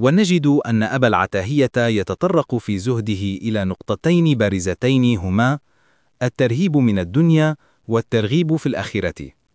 ونجد أن أبا العتاهية يتطرق في زهده إلى نقطتين بارزتين هما الترهيب من الدنيا والترغيب في الآخرة.